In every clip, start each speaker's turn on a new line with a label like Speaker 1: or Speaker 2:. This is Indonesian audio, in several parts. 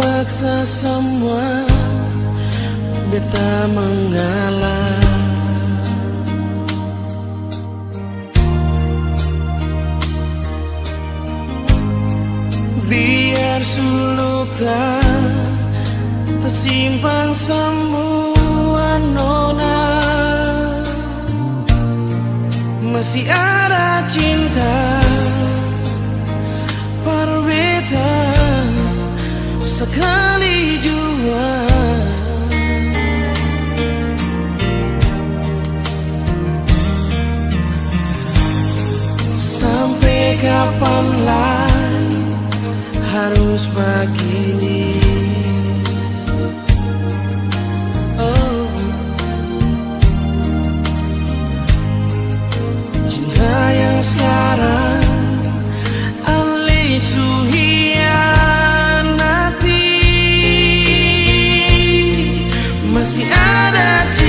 Speaker 1: paksa semua Beta mengalah. Biar suluka Tersimpang semua nona. Masih ada come that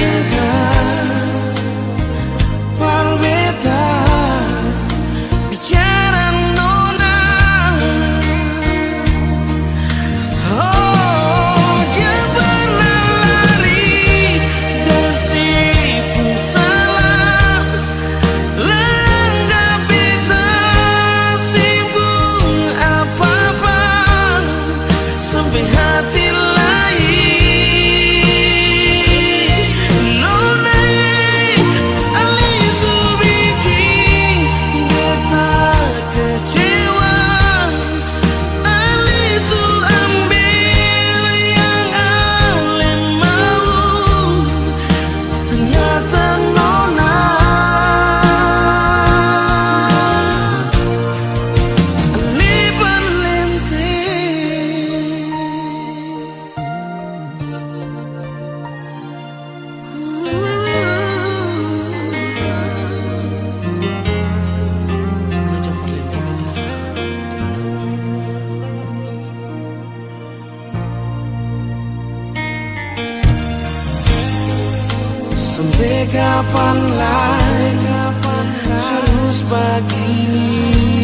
Speaker 1: Sampai kapan lagi Harus begini?